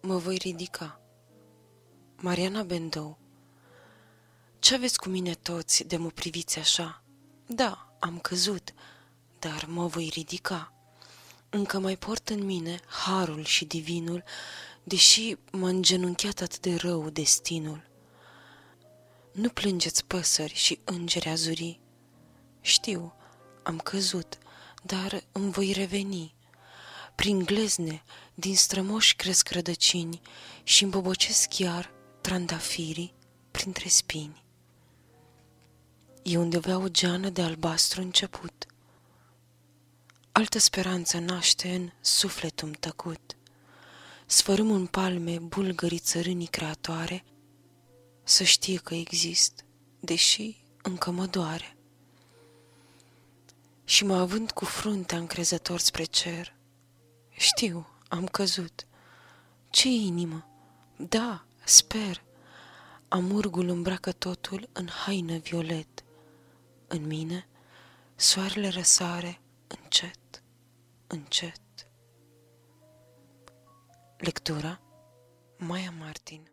mă voi ridica. Mariana Bendou Ce aveți cu mine toți de mă priviți așa? Da, am căzut, dar mă voi ridica. Încă mai port în mine harul și divinul, deși m-a îngenunchiat atât de rău destinul. Nu plângeți păsări și îngeri azurii. Știu, am căzut, dar îmi voi reveni. Prin glezne, din strămoși cresc rădăcini și îmbobocesc chiar trandafirii printre spini. E undeva o geană de albastru început. Altă speranță naște în sufletul tăcut. Sfărâm în palme bulgării țărânii creatoare, să știe că exist, deși încă mă doare. Și mă având cu fruntea încrezător spre cer, știu, am căzut. Ce inimă? Da, sper. Amurgul îmbracă totul în haină violet. În mine, soarele răsare încet, încet. Lectura Maia Martin